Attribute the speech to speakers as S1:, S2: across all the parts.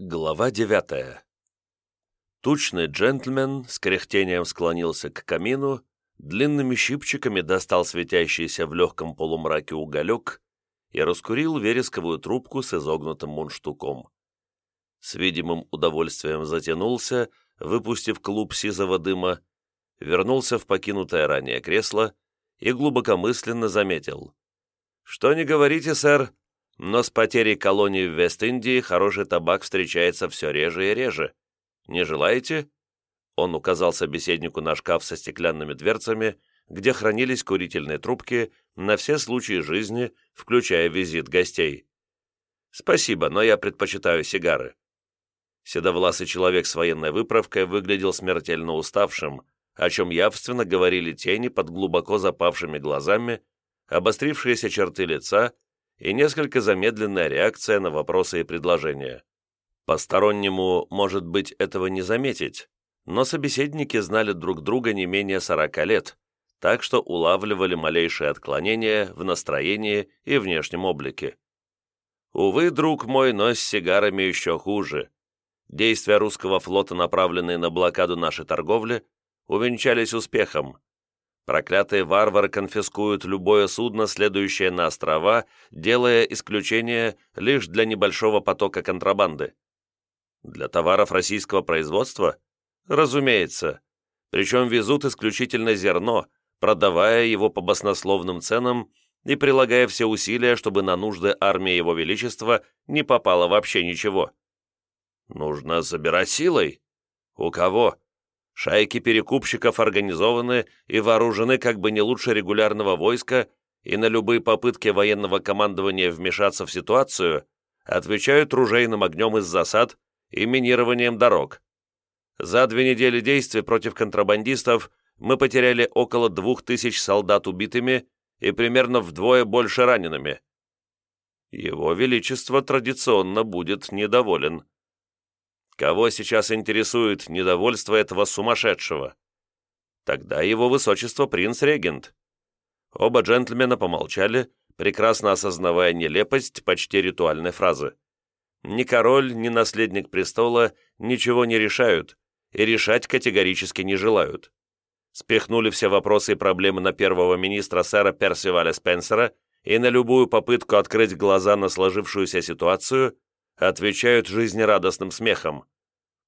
S1: Глава девятая. Тучный джентльмен с кряхтением склонился к камину, длинными щипчиками достал светящийся в легком полумраке уголек и раскурил вересковую трубку с изогнутым мундштуком. С видимым удовольствием затянулся, выпустив клуб сизого дыма, вернулся в покинутое ранее кресло и глубокомысленно заметил. «Что не говорите, сэр, но с потерей колоний в Вест-Индии хороший табак встречается все реже и реже. Не желаете?» Он указал собеседнику на шкаф со стеклянными дверцами, где хранились курительные трубки на все случаи жизни, включая визит гостей. «Спасибо, но я предпочитаю сигары». Седовласый человек с военной выправкой выглядел смертельно уставшим, о чем явственно говорили тени под глубоко запавшими глазами, обострившиеся черты лица и несколько замедленная реакция на вопросы и предложения. Постороннему, может быть, этого не заметить, но собеседники знали друг друга не менее 40 лет, так что улавливали малейшие отклонения в настроении и внешнем облике. Увы, друг мой, но с сигарами еще хуже. Действия русского флота, направленные на блокаду нашей торговли, увенчались успехом, Проклятые варвары конфискуют любое судно, следующее на острова, делая исключение лишь для небольшого потока контрабанды. Для товаров российского производства? Разумеется. Причем везут исключительно зерно, продавая его по баснословным ценам и прилагая все усилия, чтобы на нужды армии Его Величества не попало вообще ничего. Нужно забирать силой. У кого? Шайки перекупщиков организованы и вооружены как бы не лучше регулярного войска, и на любые попытки военного командования вмешаться в ситуацию отвечают ружейным огнем из засад и минированием дорог. За две недели действий против контрабандистов мы потеряли около двух тысяч солдат убитыми и примерно вдвое больше ранеными. Его Величество традиционно будет недоволен. Кого сейчас интересует недовольство этого сумасшедшего? Тогда его высочество принц-регент. Оба джентльмена помолчали, прекрасно осознавая нелепость почти ритуальной фразы. Ни король, ни наследник престола ничего не решают и решать категорически не желают. Спихнули все вопросы и проблемы на первого министра сэра Персиваля Спенсера и на любую попытку открыть глаза на сложившуюся ситуацию отвечают жизнерадостным смехом.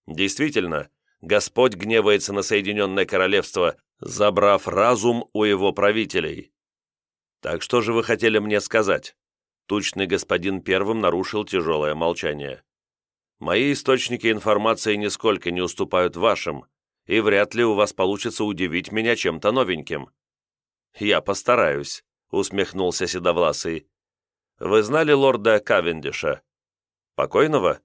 S1: Действительно, Господь гневается на Соединенное Королевство, забрав разум у его правителей. Так что же вы хотели мне сказать? Тучный господин первым нарушил тяжелое молчание. Мои источники информации нисколько не уступают вашим, и вряд ли у вас получится удивить меня чем-то новеньким. Я постараюсь, усмехнулся Седовласый. Вы знали лорда Кавендиша? Покойного?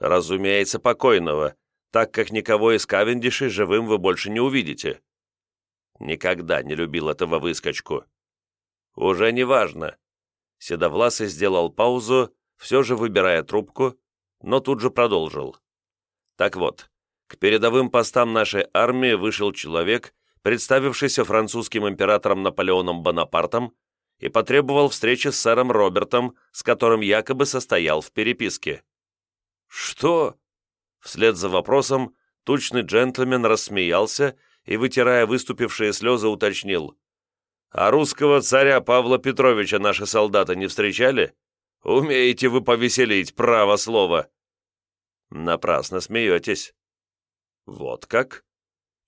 S1: Разумеется, покойного, так как никого из Кавендишей живым вы больше не увидите. Никогда не любил этого выскочку. Уже не важно. Седовласый сделал паузу, все же выбирая трубку, но тут же продолжил. Так вот, к передовым постам нашей армии вышел человек, представившийся французским императором Наполеоном Бонапартом, и потребовал встречи с сэром Робертом, с которым якобы состоял в переписке. «Что?» Вслед за вопросом тучный джентльмен рассмеялся и, вытирая выступившие слезы, уточнил. «А русского царя Павла Петровича наши солдаты не встречали? Умеете вы повеселить, право слово!» «Напрасно смеетесь». «Вот как?»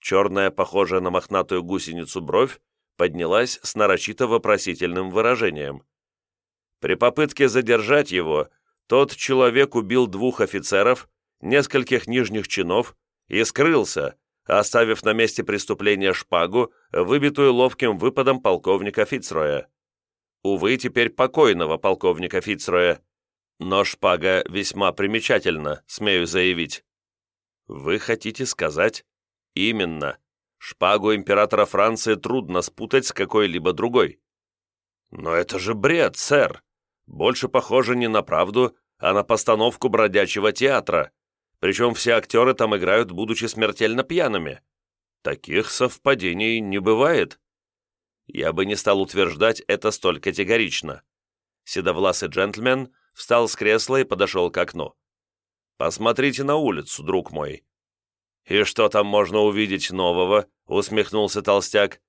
S1: Черная, похожая на мохнатую гусеницу бровь, поднялась с нарочито вопросительным выражением. При попытке задержать его тот человек убил двух офицеров, нескольких нижних чинов и скрылся, оставив на месте преступления шпагу, выбитую ловким выпадом полковника Фицроя. Увы, теперь покойного полковника Фицроя. Но шпага весьма примечательна, смею заявить. Вы хотите сказать? Именно. Шпагу императора Франции трудно спутать с какой-либо другой. Но это же бред, сэр больше похоже не на правду, а на постановку бродячего театра. Причем все актеры там играют, будучи смертельно пьяными. Таких совпадений не бывает. Я бы не стал утверждать это столь категорично. Седовласый джентльмен встал с кресла и подошел к окну. Посмотрите на улицу, друг мой». «И что там можно увидеть нового?» — усмехнулся толстяк.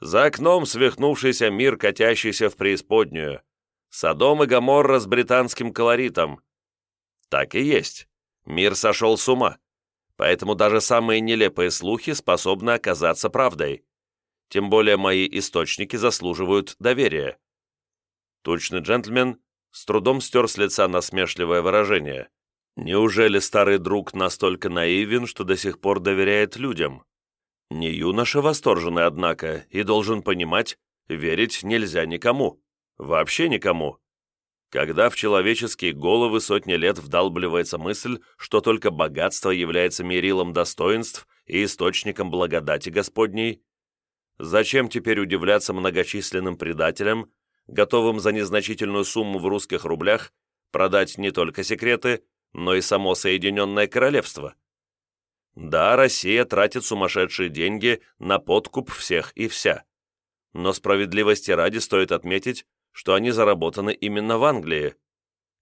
S1: «За окном свихнувшийся мир, катящийся в преисподнюю. Содом и Гоморра с британским колоритом». Так и есть. Мир сошел с ума. Поэтому даже самые нелепые слухи способны оказаться правдой. Тем более мои источники заслуживают доверия. Тучный джентльмен с трудом стер с лица насмешливое выражение. Неужели старый друг настолько наивен, что до сих пор доверяет людям? Не юноша восторженный, однако, и должен понимать, верить нельзя никому. Вообще никому. Когда в человеческие головы сотни лет вдалбливается мысль, что только богатство является мерилом достоинств и источником благодати Господней, зачем теперь удивляться многочисленным предателям, готовым за незначительную сумму в русских рублях продать не только секреты, но и само Соединенное Королевство? Да, Россия тратит сумасшедшие деньги на подкуп всех и вся. Но справедливости ради стоит отметить, что они заработаны именно в Англии.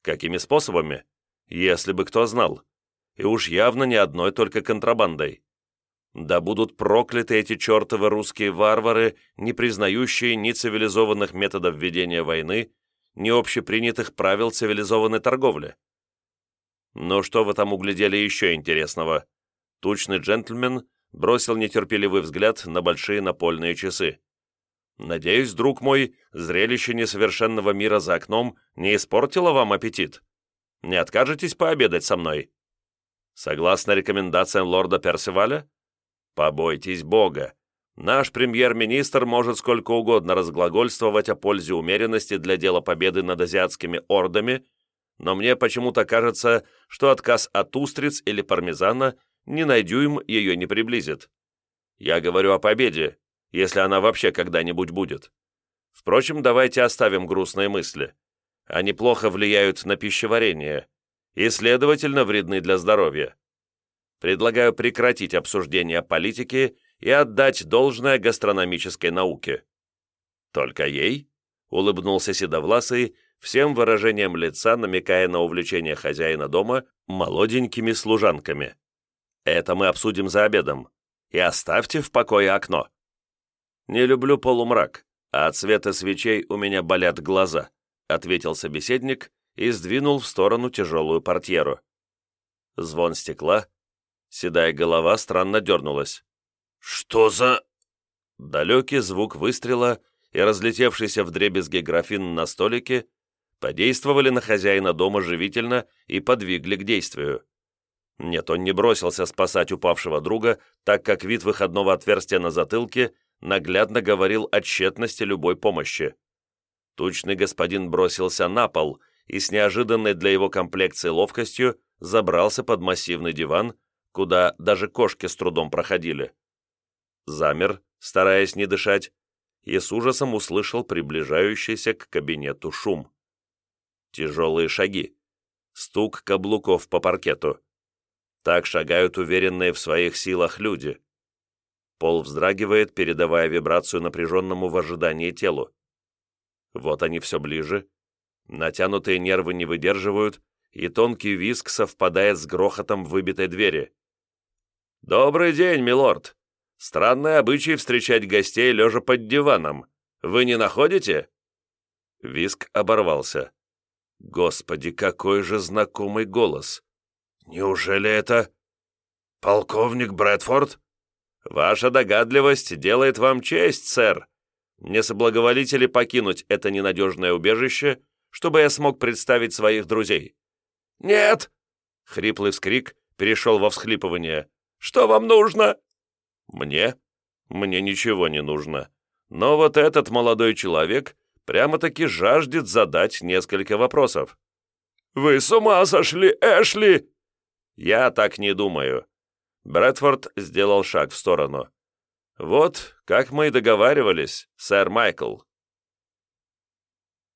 S1: Какими способами? Если бы кто знал. И уж явно не одной только контрабандой. Да будут прокляты эти чертовы русские варвары, не признающие ни цивилизованных методов ведения войны, ни общепринятых правил цивилизованной торговли. Но что вы там углядели еще интересного? Тучный джентльмен бросил нетерпеливый взгляд на большие напольные часы. Надеюсь, друг мой, зрелище несовершенного мира за окном не испортило вам аппетит? Не откажетесь пообедать со мной? Согласно рекомендациям лорда Персиваля? Побойтесь Бога. Наш премьер-министр может сколько угодно разглагольствовать о пользе умеренности для дела победы над азиатскими ордами, но мне почему-то кажется, что отказ от устриц или пармезана ни на дюйм ее не приблизит. Я говорю о победе, если она вообще когда-нибудь будет. Впрочем, давайте оставим грустные мысли. Они плохо влияют на пищеварение и, следовательно, вредны для здоровья. Предлагаю прекратить обсуждение политики и отдать должное гастрономической науке. Только ей? Улыбнулся Седовласый, всем выражением лица намекая на увлечение хозяина дома молоденькими служанками. Это мы обсудим за обедом. И оставьте в покое окно. «Не люблю полумрак, а от света свечей у меня болят глаза», ответил собеседник и сдвинул в сторону тяжелую портьеру. Звон стекла, седая голова странно дернулась. «Что за...» Далекий звук выстрела и разлетевшийся вдребезги графин на столике подействовали на хозяина дома живительно и подвигли к действию. Нет, он не бросился спасать упавшего друга, так как вид выходного отверстия на затылке наглядно говорил о тщетности любой помощи. Тучный господин бросился на пол и с неожиданной для его комплекции ловкостью забрался под массивный диван, куда даже кошки с трудом проходили. Замер, стараясь не дышать, и с ужасом услышал приближающийся к кабинету шум. Тяжелые шаги, стук каблуков по паркету. Так шагают уверенные в своих силах люди. Пол вздрагивает, передавая вибрацию напряженному в ожидании телу. Вот они все ближе. Натянутые нервы не выдерживают, и тонкий виск совпадает с грохотом выбитой двери. «Добрый день, милорд! Странный обычай встречать гостей, лежа под диваном. Вы не находите?» Виск оборвался. «Господи, какой же знакомый голос! Неужели это... полковник Брэдфорд?» «Ваша догадливость делает вам честь, сэр. Не соблаговолите ли покинуть это ненадежное убежище, чтобы я смог представить своих друзей?» «Нет!» — хриплый вскрик перешел во всхлипывание. «Что вам нужно?» «Мне? Мне ничего не нужно. Но вот этот молодой человек прямо-таки жаждет задать несколько вопросов». «Вы с ума сошли, Эшли!» «Я так не думаю. Брэдфорд сделал шаг в сторону. «Вот, как мы и договаривались, сэр Майкл».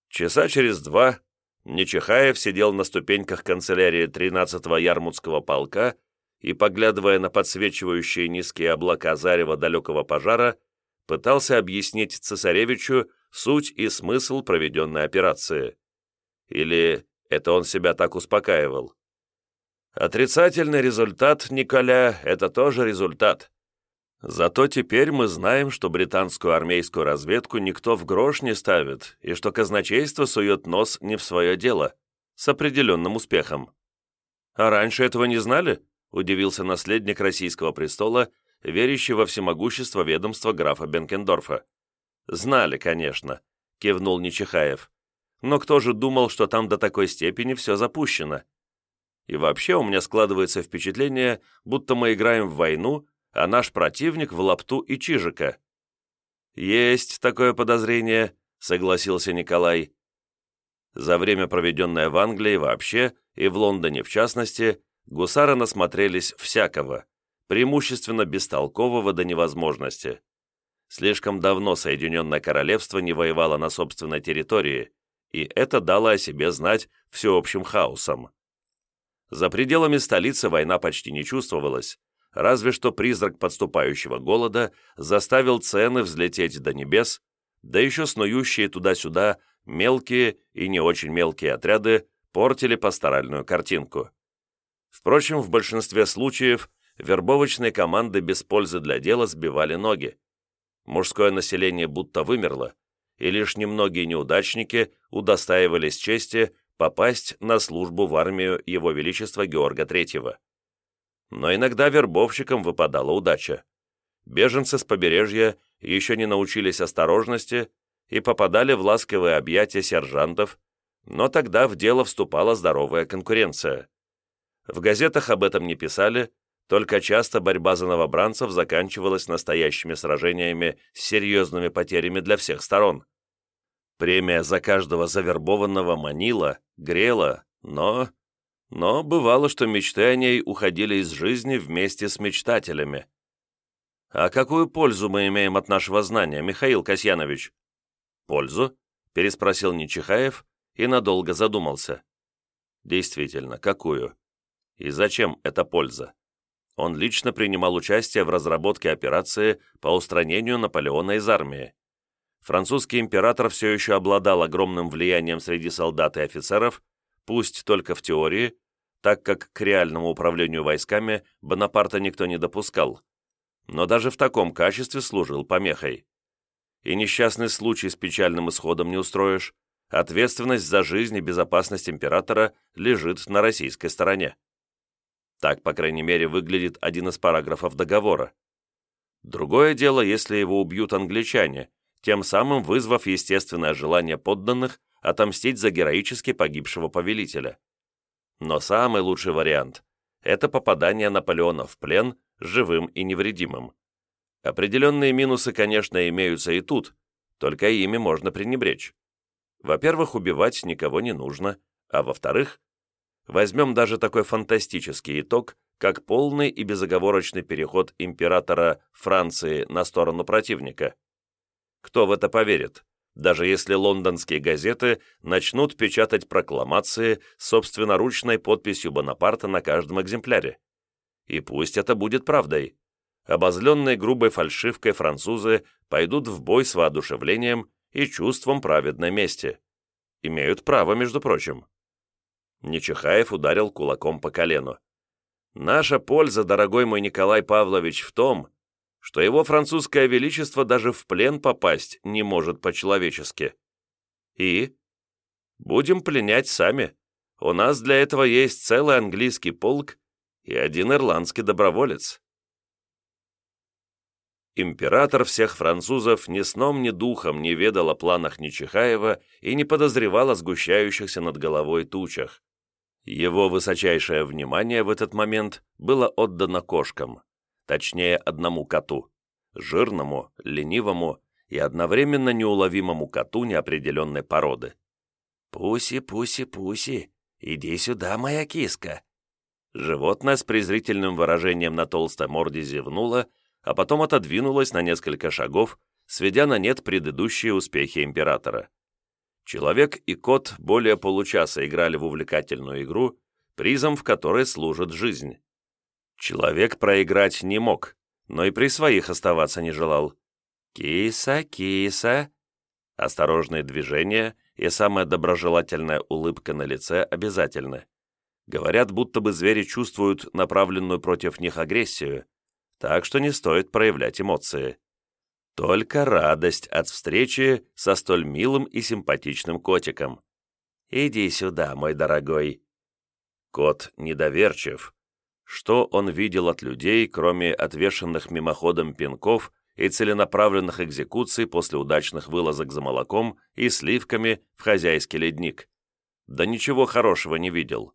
S1: Часа через два Нечихаев сидел на ступеньках канцелярии 13-го Ярмутского полка и, поглядывая на подсвечивающие низкие облака зарева далекого пожара, пытался объяснить цесаревичу суть и смысл проведенной операции. Или это он себя так успокаивал? Отрицательный результат, Николя, это тоже результат. Зато теперь мы знаем, что британскую армейскую разведку никто в грош не ставит, и что казначейство сует нос не в свое дело, с определенным успехом. А раньше этого не знали? Удивился наследник российского престола, верящий во всемогущество ведомства графа Бенкендорфа. Знали, конечно, кивнул Нечихаев. Но кто же думал, что там до такой степени все запущено? И вообще у меня складывается впечатление, будто мы играем в войну, а наш противник в лапту и чижика. «Есть такое подозрение», — согласился Николай. За время, проведенное в Англии вообще, и в Лондоне в частности, гусары насмотрелись всякого, преимущественно бестолкового до невозможности. Слишком давно Соединенное Королевство не воевало на собственной территории, и это дало о себе знать всеобщим хаосом. За пределами столицы война почти не чувствовалась, разве что призрак подступающего голода заставил цены взлететь до небес, да еще снующие туда-сюда мелкие и не очень мелкие отряды портили пасторальную картинку. Впрочем, в большинстве случаев вербовочные команды без пользы для дела сбивали ноги. Мужское население будто вымерло, и лишь немногие неудачники удостаивались чести попасть на службу в армию Его Величества Георга III. Но иногда вербовщикам выпадала удача. Беженцы с побережья еще не научились осторожности и попадали в ласковые объятия сержантов, но тогда в дело вступала здоровая конкуренция. В газетах об этом не писали, только часто борьба за новобранцев заканчивалась настоящими сражениями с серьезными потерями для всех сторон. Премия за каждого завербованного манила, грела, но но бывало, что мечты о ней уходили из жизни вместе с мечтателями. «А какую пользу мы имеем от нашего знания, Михаил Касьянович?» «Пользу?» – переспросил Нечихаев и надолго задумался. «Действительно, какую? И зачем эта польза?» Он лично принимал участие в разработке операции по устранению Наполеона из армии. Французский император все еще обладал огромным влиянием среди солдат и офицеров, пусть только в теории, так как к реальному управлению войсками Бонапарта никто не допускал, но даже в таком качестве служил помехой. И несчастный случай с печальным исходом не устроишь, ответственность за жизнь и безопасность императора лежит на российской стороне. Так, по крайней мере, выглядит один из параграфов договора. Другое дело, если его убьют англичане, тем самым вызвав естественное желание подданных отомстить за героически погибшего повелителя. Но самый лучший вариант – это попадание Наполеона в плен живым и невредимым. Определенные минусы, конечно, имеются и тут, только ими можно пренебречь. Во-первых, убивать никого не нужно, а во-вторых, возьмем даже такой фантастический итог, как полный и безоговорочный переход императора Франции на сторону противника. Кто в это поверит? даже если лондонские газеты начнут печатать прокламации с собственноручной подписью Бонапарта на каждом экземпляре. И пусть это будет правдой. Обозленные грубой фальшивкой французы пойдут в бой с воодушевлением и чувством праведной мести. Имеют право, между прочим. Нечихаев ударил кулаком по колену. «Наша польза, дорогой мой Николай Павлович, в том, что его французское величество даже в плен попасть не может по-человечески. И? Будем пленять сами. У нас для этого есть целый английский полк и один ирландский доброволец. Император всех французов ни сном, ни духом не ведал о планах Нечихаева и не подозревал о сгущающихся над головой тучах. Его высочайшее внимание в этот момент было отдано кошкам точнее одному коту, жирному, ленивому и одновременно неуловимому коту неопределенной породы. «Пуси, пуси, пуси, иди сюда, моя киска!» Животное с презрительным выражением на толстой морде зевнуло, а потом отодвинулось на несколько шагов, сведя на нет предыдущие успехи императора. Человек и кот более получаса играли в увлекательную игру, призом в которой служит жизнь. Человек проиграть не мог, но и при своих оставаться не желал. «Киса, киса!» Осторожные движения и самая доброжелательная улыбка на лице обязательны. Говорят, будто бы звери чувствуют направленную против них агрессию, так что не стоит проявлять эмоции. Только радость от встречи со столь милым и симпатичным котиком. «Иди сюда, мой дорогой». Кот недоверчив. Что он видел от людей, кроме отвешенных мимоходом пинков и целенаправленных экзекуций после удачных вылазок за молоком и сливками в хозяйский ледник? Да ничего хорошего не видел.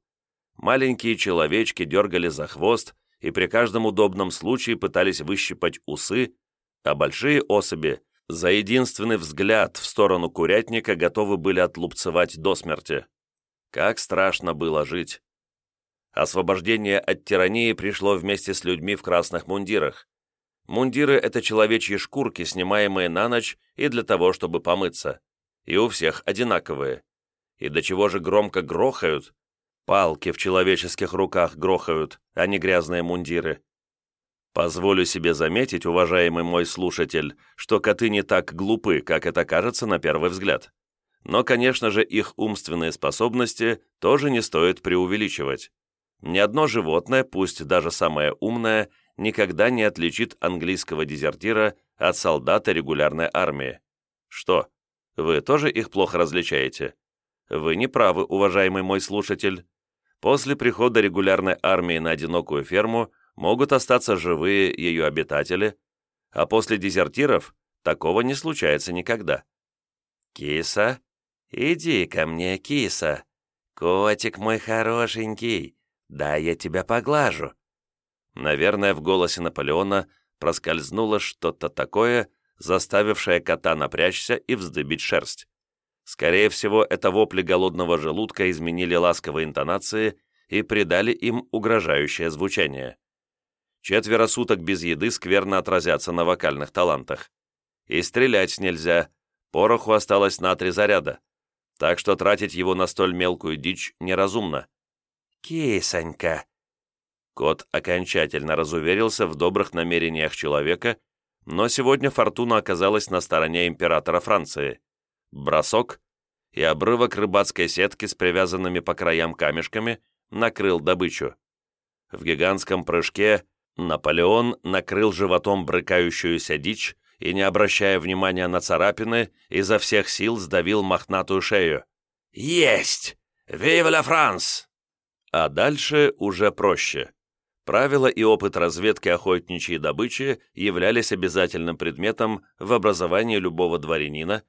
S1: Маленькие человечки дергали за хвост и при каждом удобном случае пытались выщипать усы, а большие особи за единственный взгляд в сторону курятника готовы были отлупцевать до смерти. Как страшно было жить. Освобождение от тирании пришло вместе с людьми в красных мундирах. Мундиры — это человечьи шкурки, снимаемые на ночь и для того, чтобы помыться. И у всех одинаковые. И до чего же громко грохают, Палки в человеческих руках грохают, а не грязные мундиры. Позволю себе заметить, уважаемый мой слушатель, что коты не так глупы, как это кажется на первый взгляд. Но, конечно же, их умственные способности тоже не стоит преувеличивать. Ни одно животное, пусть даже самое умное, никогда не отличит английского дезертира от солдата регулярной армии. Что, вы тоже их плохо различаете? Вы не правы, уважаемый мой слушатель. После прихода регулярной армии на одинокую ферму могут остаться живые ее обитатели, а после дезертиров такого не случается никогда. «Киса, иди ко мне, киса. Котик мой хорошенький, да я тебя поглажу». Наверное, в голосе Наполеона проскользнуло что-то такое, заставившее кота напрячься и вздыбить шерсть. Скорее всего, это вопли голодного желудка изменили ласковые интонации и придали им угрожающее звучание. Четверо суток без еды скверно отразятся на вокальных талантах. И стрелять нельзя, пороху осталось на три заряда, так что тратить его на столь мелкую дичь неразумно. «Кисонька!» Кот окончательно разуверился в добрых намерениях человека, но сегодня фортуна оказалась на стороне императора Франции бросок, и обрывок рыбацкой сетки с привязанными по краям камешками накрыл добычу. В гигантском прыжке Наполеон накрыл животом брыкающуюся дичь и, не обращая внимания на царапины, изо всех сил сдавил мохнатую шею. «Есть! Вива ла Франс!» А дальше уже проще. Правила и опыт разведки охотничьей добычи являлись обязательным предметом в образовании любого дворянина,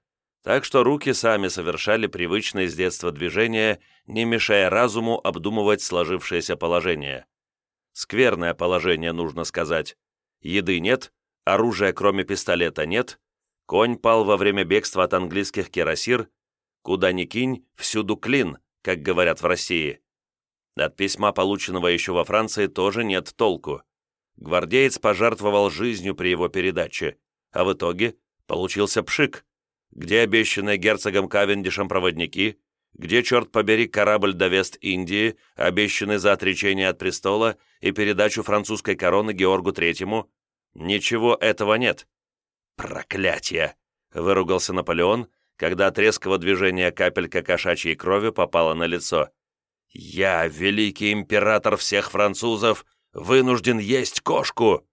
S1: так что руки сами совершали привычные с детства движения, не мешая разуму обдумывать сложившееся положение. Скверное положение, нужно сказать. Еды нет, оружия кроме пистолета нет, конь пал во время бегства от английских кирасир, куда ни кинь, всюду клин, как говорят в России. От письма, полученного еще во Франции, тоже нет толку. Гвардеец пожертвовал жизнью при его передаче, а в итоге получился пшик, где обещанные герцогом Кавендишем проводники? Где, черт побери, корабль до Вест-Индии, обещанный за отречение от престола и передачу французской короны Георгу Третьему? Ничего этого нет. «Проклятие!» — выругался Наполеон, когда от резкого движения капелька кошачьей крови попала на лицо. «Я, великий император всех французов, вынужден есть кошку!»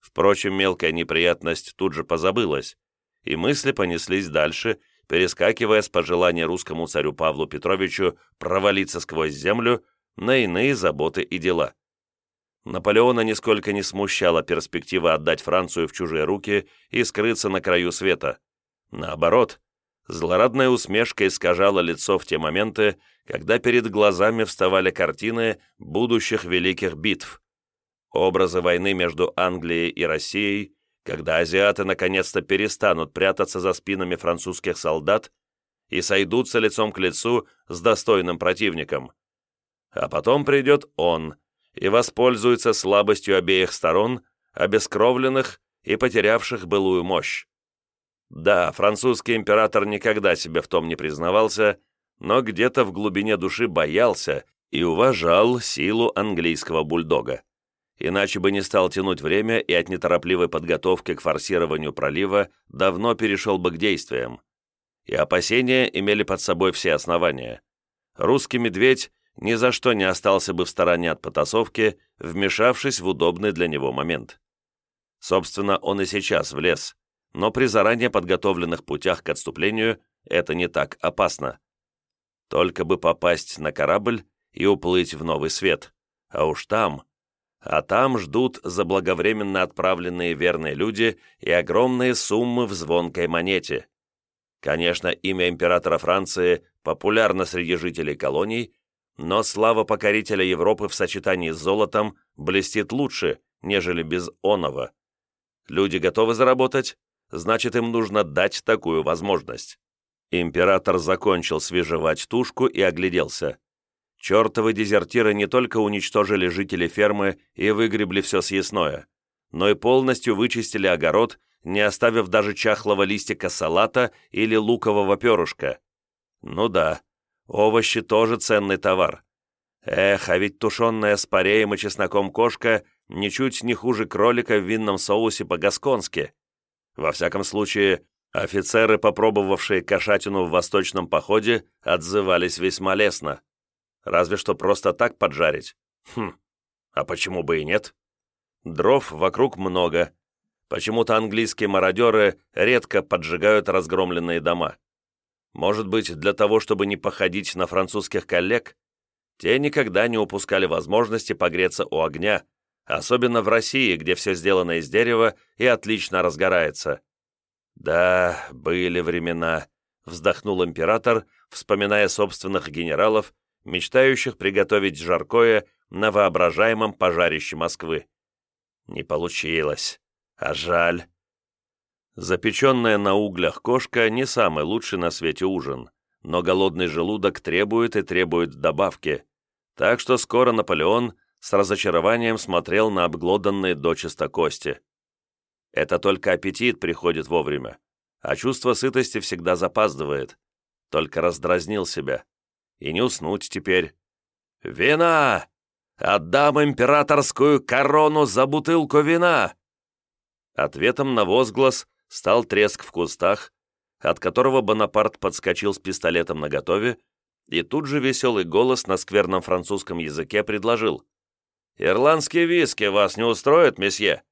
S1: Впрочем, мелкая неприятность тут же позабылась, и мысли понеслись дальше, перескакивая с пожелания русскому царю Павлу Петровичу провалиться сквозь землю на иные заботы и дела. Наполеона нисколько не смущала перспектива отдать Францию в чужие руки и скрыться на краю света. Наоборот, злорадная усмешка искажала лицо в те моменты, когда перед глазами вставали картины будущих великих битв. Образы войны между Англией и Россией, когда азиаты наконец-то перестанут прятаться за спинами французских солдат и сойдутся лицом к лицу с достойным противником. А потом придет он и воспользуется слабостью обеих сторон, обескровленных и потерявших былую мощь. Да, французский император никогда себе в том не признавался, но где-то в глубине души боялся и уважал силу английского бульдога иначе бы не стал тянуть время и от неторопливой подготовки к форсированию пролива давно перешел бы к действиям. И опасения имели под собой все основания. Русский медведь ни за что не остался бы в стороне от потасовки, вмешавшись в удобный для него момент. Собственно, он и сейчас влез, но при заранее подготовленных путях к отступлению это не так опасно. Только бы попасть на корабль и уплыть в новый свет, а уж там... А там ждут заблаговременно отправленные верные люди и огромные суммы в звонкой монете. Конечно, имя императора Франции популярно среди жителей колоний, но слава покорителя Европы в сочетании с золотом блестит лучше, нежели без оного. Люди готовы заработать, значит, им нужно дать такую возможность. Император закончил свежевать тушку и огляделся. Чертовы дезертиры не только уничтожили жителей фермы и выгребли все съестное, но и полностью вычистили огород, не оставив даже чахлого листика салата или лукового перышка. Ну да, овощи тоже ценный товар. Эх, а ведь тушеная с пареем и чесноком кошка ничуть не хуже кролика в винном соусе по-гасконски. Во всяком случае, офицеры, попробовавшие кошатину в восточном походе, отзывались весьма лестно. Разве что просто так поджарить. Хм, а почему бы и нет? Дров вокруг много. Почему-то английские мародеры редко поджигают разгромленные дома. Может быть, для того, чтобы не походить на французских коллег? Те никогда не упускали возможности погреться у огня, особенно в России, где все сделано из дерева и отлично разгорается. «Да, были времена», — вздохнул император, вспоминая собственных генералов, мечтающих приготовить жаркое на воображаемом пожарище Москвы. Не получилось. А жаль. Запеченная на углях кошка не самый лучший на свете ужин, но голодный желудок требует и требует добавки, так что скоро Наполеон с разочарованием смотрел на обглоданные дочисто кости. Это только аппетит приходит вовремя, а чувство сытости всегда запаздывает. Только раздразнил себя. И не уснуть теперь. «Вина! Отдам императорскую корону за бутылку вина!» Ответом на возглас стал треск в кустах, от которого Бонапарт подскочил с пистолетом наготове, и тут же веселый голос на скверном французском языке предложил «Ирландские виски вас не устроят, месье?»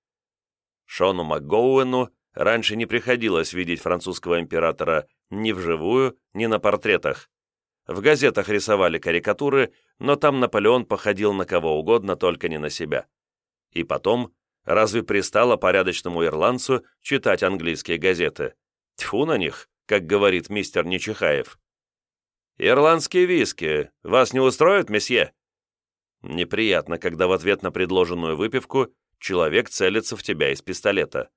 S1: Шону МакГоуэну раньше не приходилось видеть французского императора ни вживую, ни на портретах. В газетах рисовали карикатуры, но там Наполеон походил на кого угодно, только не на себя. И потом, разве пристало порядочному ирландцу читать английские газеты? Тьфу на них, как говорит мистер Нечихаев. «Ирландские виски вас не устроят, месье?» Неприятно, когда в ответ на предложенную выпивку человек целится в тебя из пистолета.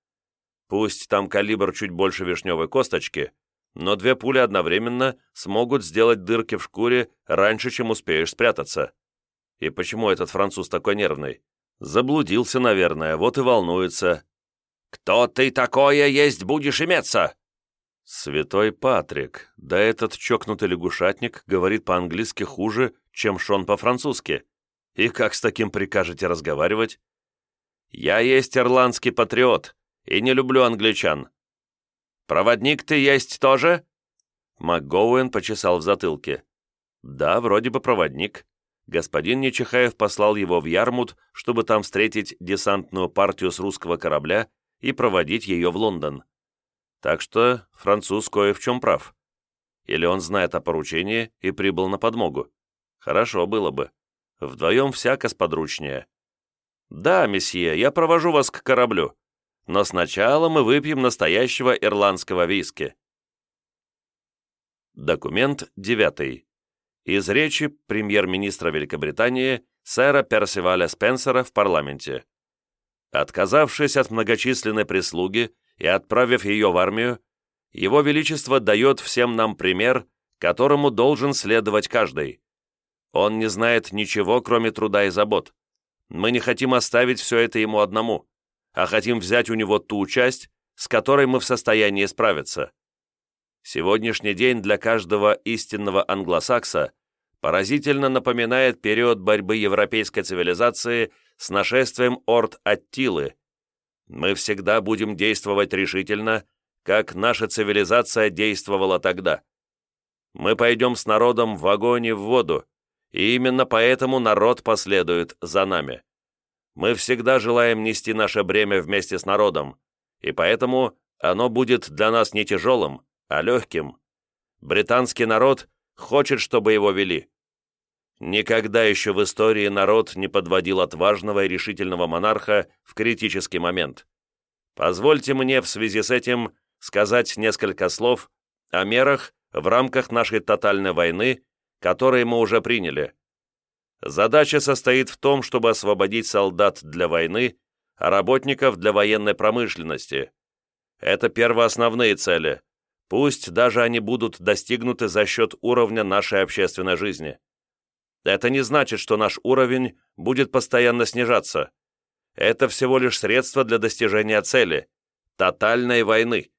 S1: Пусть там калибр чуть больше вишневой косточки, но две пули одновременно смогут сделать дырки в шкуре раньше, чем успеешь спрятаться. И почему этот француз такой нервный? Заблудился, наверное, вот и волнуется. «Кто ты такое есть будешь иметься?» «Святой Патрик, да этот чокнутый лягушатник говорит по-английски хуже, чем Шон по-французски. И как с таким прикажете разговаривать?» «Я есть ирландский патриот и не люблю англичан. «Проводник ты есть тоже?» МакГоуэн почесал в затылке. «Да, вроде бы проводник. Господин Нечихаев послал его в Ярмут, чтобы там встретить десантную партию с русского корабля и проводить ее в Лондон. Так что француз кое в чем прав. Или он знает о поручении и прибыл на подмогу. Хорошо было бы. Вдвоем всяко сподручнее. «Да, месье, я провожу вас к кораблю но сначала мы выпьем настоящего ирландского виски. Документ 9. Из речи премьер-министра Великобритании сэра Персиваля Спенсера в парламенте. Отказавшись от многочисленной прислуги и отправив ее в армию, Его Величество дает всем нам пример, которому должен следовать каждый. Он не знает ничего, кроме труда и забот. Мы не хотим оставить все это ему одному а хотим взять у него ту часть, с которой мы в состоянии справиться. Сегодняшний день для каждого истинного англосакса поразительно напоминает период борьбы европейской цивилизации с нашествием орд Аттилы. Мы всегда будем действовать решительно, как наша цивилизация действовала тогда. Мы пойдем с народом в огонь и в воду, и именно поэтому народ последует за нами. Мы всегда желаем нести наше бремя вместе с народом, и поэтому оно будет для нас не тяжелым, а легким. Британский народ хочет, чтобы его вели. Никогда еще в истории народ не подводил отважного и решительного монарха в критический момент. Позвольте мне в связи с этим сказать несколько слов о мерах в рамках нашей тотальной войны, которые мы уже приняли. Задача состоит в том, чтобы освободить солдат для войны, а работников для военной промышленности. Это первоосновные цели. Пусть даже они будут достигнуты за счет уровня нашей общественной жизни. Это не значит, что наш уровень будет постоянно снижаться. Это всего лишь средство для достижения цели – тотальной войны.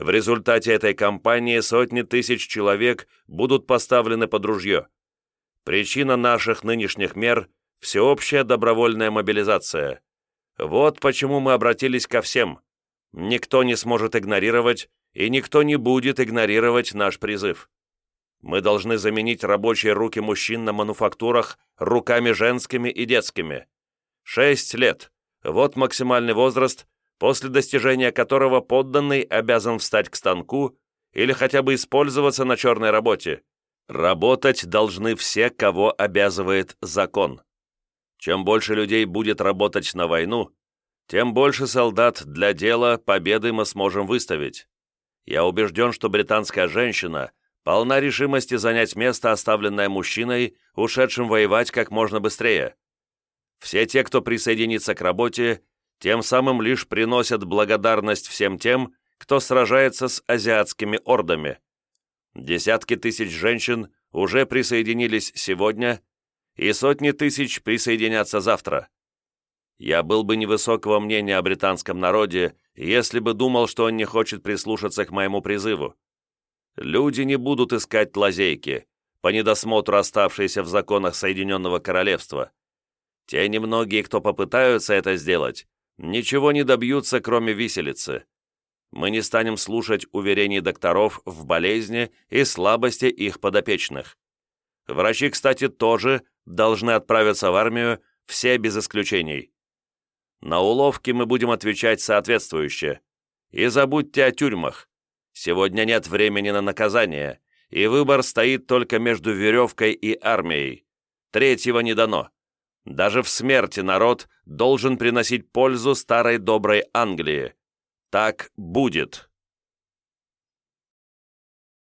S1: В результате этой кампании сотни тысяч человек будут поставлены под ружье. Причина наших нынешних мер – всеобщая добровольная мобилизация. Вот почему мы обратились ко всем. Никто не сможет игнорировать, и никто не будет игнорировать наш призыв. Мы должны заменить рабочие руки мужчин на мануфактурах руками женскими и детскими. Шесть лет – вот максимальный возраст, после достижения которого подданный обязан встать к станку или хотя бы использоваться на черной работе. Работать должны все, кого обязывает закон. Чем больше людей будет работать на войну, тем больше солдат для дела победы мы сможем выставить. Я убежден, что британская женщина – полна решимости занять место, оставленное мужчиной, ушедшим воевать как можно быстрее. Все те, кто присоединится к работе, тем самым лишь приносят благодарность всем тем, кто сражается с азиатскими ордами. Десятки тысяч женщин уже присоединились сегодня, и сотни тысяч присоединятся завтра. Я был бы невысокого мнения о британском народе, если бы думал, что он не хочет прислушаться к моему призыву. Люди не будут искать лазейки, по недосмотру оставшиеся в законах Соединенного Королевства. Те немногие, кто попытаются это сделать, ничего не добьются, кроме виселицы. Мы не станем слушать уверений докторов в болезни и слабости их подопечных. Врачи, кстати, тоже должны отправиться в армию, все без исключений. На уловки мы будем отвечать соответствующе. И забудьте о тюрьмах. Сегодня нет времени на наказание, и выбор стоит только между веревкой и армией. Третьего не дано. Даже в смерти народ должен приносить пользу старой доброй Англии. Так будет.